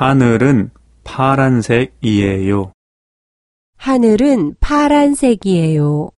하늘은 파란색이에요. 하늘은 파란색이에요.